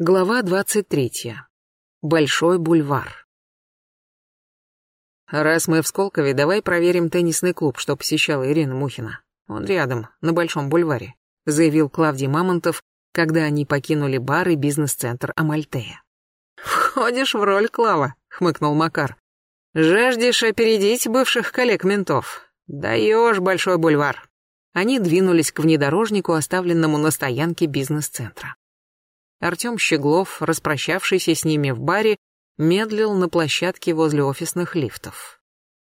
Глава двадцать третья. Большой бульвар. Раз мы в Сколково, давай проверим теннисный клуб, что посещала Ирина Мухина. Он рядом, на Большом бульваре, заявил Клавдий Мамонтов, когда они покинули бар и бизнес-центр Амальтея. Входишь в роль, Клава, хмыкнул Макар. Жаждешь опередить бывших коллег-ментов. Даешь Большой бульвар. Они двинулись к внедорожнику, оставленному на стоянке бизнес-центра. Артем Щеглов, распрощавшийся с ними в баре, медлил на площадке возле офисных лифтов.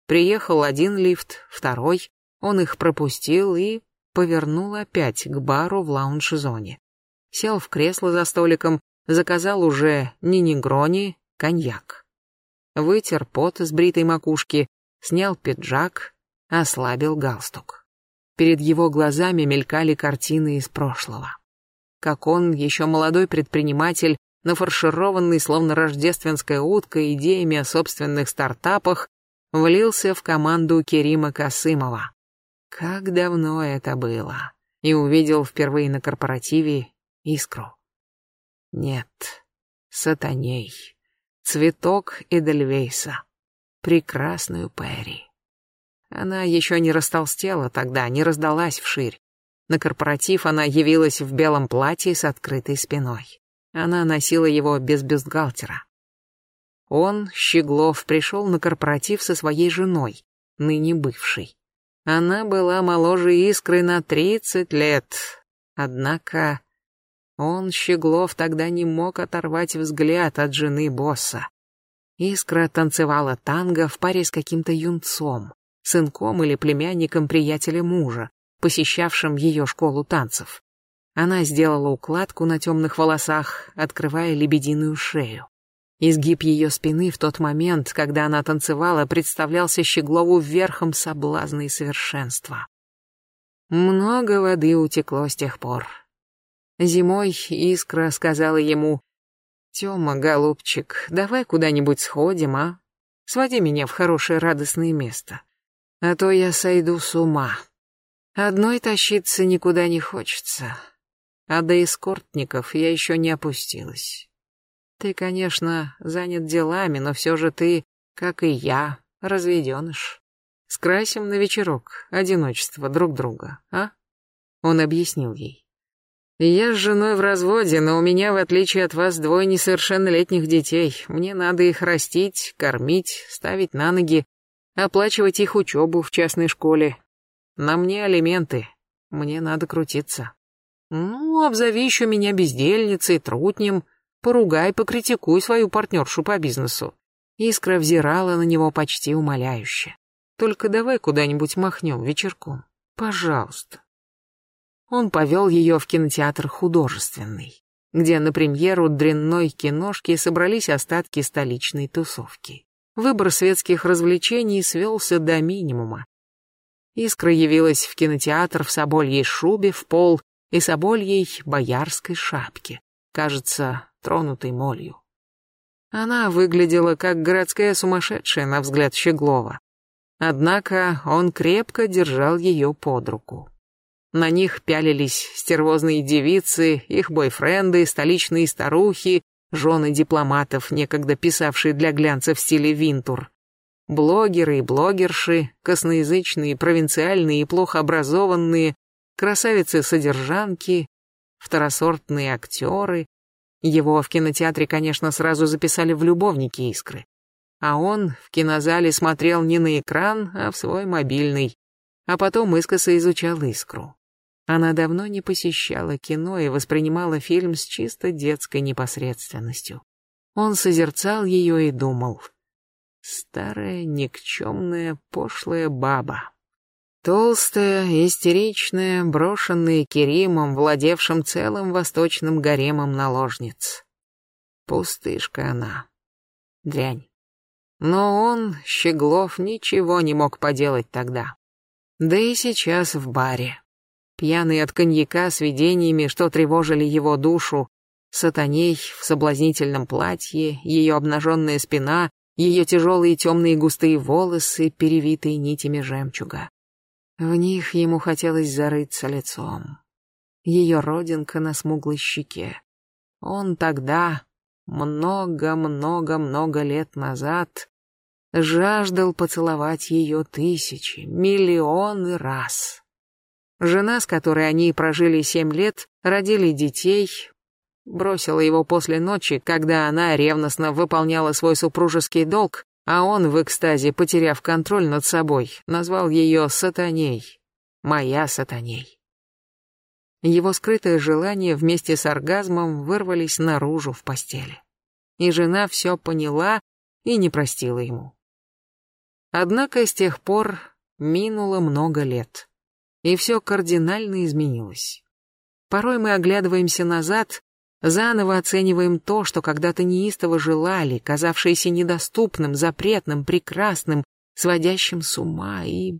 Приехал один лифт, второй, он их пропустил и повернул опять к бару в лаунж-зоне. Сел в кресло за столиком, заказал уже не негрони, коньяк. Вытер пот с бритой макушки, снял пиджак, ослабил галстук. Перед его глазами мелькали картины из прошлого как он, еще молодой предприниматель, нафаршированный, словно рождественская утка, идеями о собственных стартапах, влился в команду Керима Касымова. Как давно это было. И увидел впервые на корпоративе искру. Нет, сатаней. Цветок Эдельвейса. Прекрасную Перри. Она еще не растолстела тогда, не раздалась вширь. На корпоратив она явилась в белом платье с открытой спиной. Она носила его без бюстгальтера. Он, Щеглов, пришел на корпоратив со своей женой, ныне бывшей. Она была моложе Искры на тридцать лет. Однако он, Щеглов, тогда не мог оторвать взгляд от жены босса. Искра танцевала танго в паре с каким-то юнцом, сынком или племянником приятеля мужа, посещавшим ее школу танцев. Она сделала укладку на темных волосах, открывая лебединую шею. Изгиб ее спины в тот момент, когда она танцевала, представлялся Щеглову верхом соблазна и совершенства. Много воды утекло с тех пор. Зимой Искра сказала ему, «Тёма, голубчик, давай куда-нибудь сходим, а? Своди меня в хорошее радостное место, а то я сойду с ума». Одной тащиться никуда не хочется. А до эскортников я еще не опустилась. Ты, конечно, занят делами, но все же ты, как и я, разведеныш. Скрасим на вечерок одиночество друг друга, а? Он объяснил ей. Я с женой в разводе, но у меня, в отличие от вас, двое несовершеннолетних детей. Мне надо их растить, кормить, ставить на ноги, оплачивать их учебу в частной школе, на мне алименты. Мне надо крутиться. Ну, обзови еще меня бездельницей, трутнем. Поругай, покритикуй свою партнершу по бизнесу. Искра взирала на него почти умоляюще. Только давай куда-нибудь махнем вечерком. Пожалуйста. Он повел ее в кинотеатр художественный, где на премьеру дрянной киношки собрались остатки столичной тусовки. Выбор светских развлечений свелся до минимума, Искра явилась в кинотеатр в собольей шубе в пол и собольей боярской шапке, кажется, тронутой молью. Она выглядела как городская сумасшедшая на взгляд Щеглова. Однако он крепко держал ее под руку. На них пялились стервозные девицы, их бойфренды, столичные старухи, жены дипломатов, некогда писавшие для глянца в стиле Винтур. Блогеры и блогерши, косноязычные, провинциальные и плохо образованные, красавицы-содержанки, второсортные актеры. Его в кинотеатре, конечно, сразу записали в любовники Искры. А он в кинозале смотрел не на экран, а в свой мобильный. А потом искоса изучал Искру. Она давно не посещала кино и воспринимала фильм с чисто детской непосредственностью. Он созерцал ее и думал — Старая, никчемная, пошлая баба. Толстая, истеричная, брошенная Керимом, владевшим целым восточным гаремом наложниц. Пустышка она. Дрянь. Но он, Щеглов, ничего не мог поделать тогда. Да и сейчас в баре. Пьяный от коньяка с видениями, что тревожили его душу, сатаней в соблазнительном платье, ее обнаженная спина ее тяжелые темные густые волосы, перевитые нитями жемчуга. В них ему хотелось зарыться лицом. Ее родинка на смуглой щеке. Он тогда, много-много-много лет назад, жаждал поцеловать ее тысячи, миллионы раз. Жена, с которой они прожили семь лет, родили детей, бросила его после ночи, когда она ревностно выполняла свой супружеский долг, а он в экстазе, потеряв контроль над собой, назвал ее сатаней, моя сатаней. Его скрытое желание вместе с оргазмом вырвались наружу в постели. И жена все поняла и не простила ему. Однако с тех пор минуло много лет, и все кардинально изменилось. Порой мы оглядываемся назад, заново оцениваем то, что когда-то неистово желали, казавшееся недоступным, запретным, прекрасным, сводящим с ума, и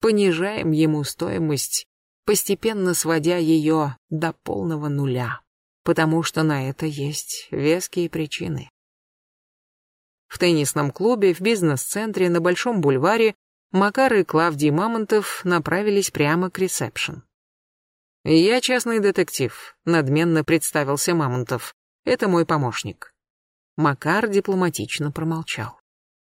понижаем ему стоимость, постепенно сводя ее до полного нуля, потому что на это есть веские причины. В теннисном клубе, в бизнес-центре, на Большом бульваре Макар и Клавдий Мамонтов направились прямо к ресепшн. «Я частный детектив», — надменно представился Мамонтов. «Это мой помощник». Макар дипломатично промолчал.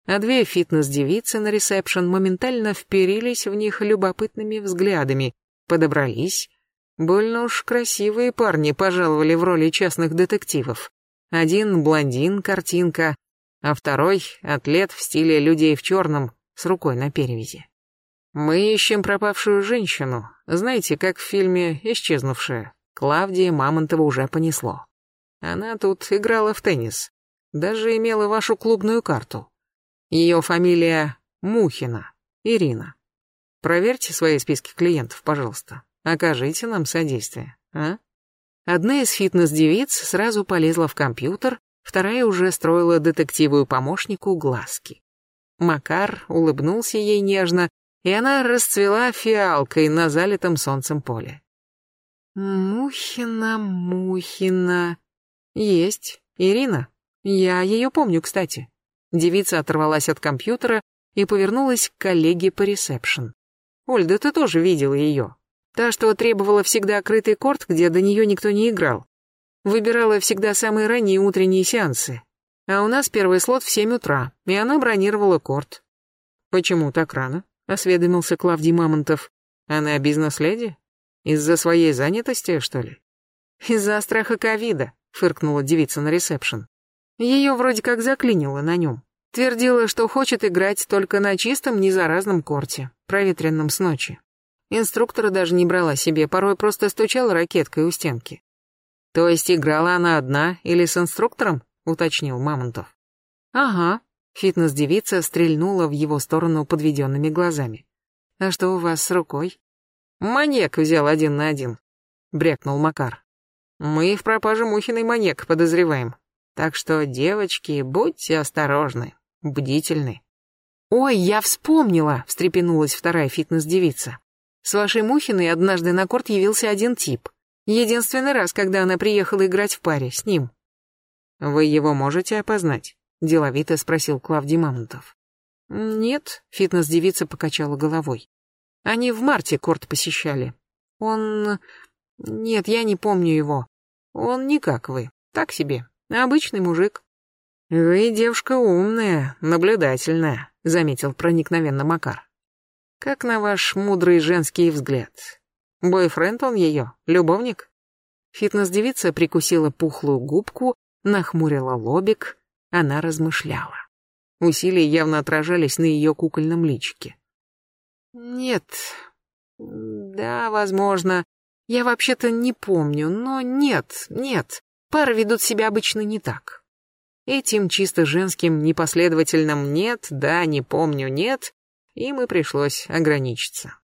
А две фитнес-девицы на ресепшн моментально вперились в них любопытными взглядами, подобрались. Больно уж красивые парни пожаловали в роли частных детективов. Один блондин, картинка, а второй — атлет в стиле людей в черном с рукой на перевязи. Мы ищем пропавшую женщину, знаете, как в фильме «Исчезнувшая». Клавдия Мамонтова уже понесло. Она тут играла в теннис, даже имела вашу клубную карту. Ее фамилия Мухина, Ирина. Проверьте свои списки клиентов, пожалуйста. Окажите нам содействие, а? Одна из фитнес-девиц сразу полезла в компьютер вторая уже строила детективую помощнику глазки. Макар улыбнулся ей нежно, и она расцвела фиалкой на залитом солнцем поле. «Мухина, Мухина...» «Есть. Ирина. Я ее помню, кстати». Девица оторвалась от компьютера и повернулась к коллеге по ресепшн. «Оль, да ты тоже видела ее. Та, что требовала всегда крытый корт, где до нее никто не играл. Выбирала всегда самые ранние утренние сеансы. А у нас первый слот в семь утра, и она бронировала корт. «Почему так рано?» — осведомился Клавдий Мамонтов. «Она бизнес-леди? Из-за своей занятости, что ли?» «Из-за страха ковида», — фыркнула девица на ресепшн. Ее вроде как заклинило на нем. Твердила, что хочет играть только на чистом, незаразном корте, проветренном с ночи. Инструктора даже не брала себе, порой просто стучала ракеткой у стенки. То есть играла она одна или с инструктором? Уточнил Мамонтов. Ага. Фитнес-девица стрельнула в его сторону подведенными глазами. А что у вас с рукой? Маньяк взял один на один. Брякнул Макар. Мы в пропаже Мухиной маньяк подозреваем. Так что, девочки, будьте осторожны, бдительны. «Ой, я вспомнила!» — встрепенулась вторая фитнес-девица. «С вашей Мухиной однажды на корт явился один тип. Единственный раз, когда она приехала играть в паре с ним. «Вы его можете опознать?» — деловито спросил Клавдий Мамонтов. «Нет», — фитнес-девица покачала головой. «Они в марте корт посещали. Он... Нет, я не помню его. Он не как вы. Так себе. Обычный мужик». «Вы девушка умная, наблюдательная», — заметил проникновенно Макар. «Как на ваш мудрый женский взгляд, Бойфренд он ее, любовник. Фитнес-девица прикусила пухлую губку, нахмурила лобик, она размышляла. Усилия явно отражались на ее кукольном личике. Нет, да, возможно. Я вообще-то не помню, но нет, нет. Пары ведут себя обычно не так. Этим чисто женским непоследовательным «нет», «да», «не помню», «нет» им и пришлось ограничиться.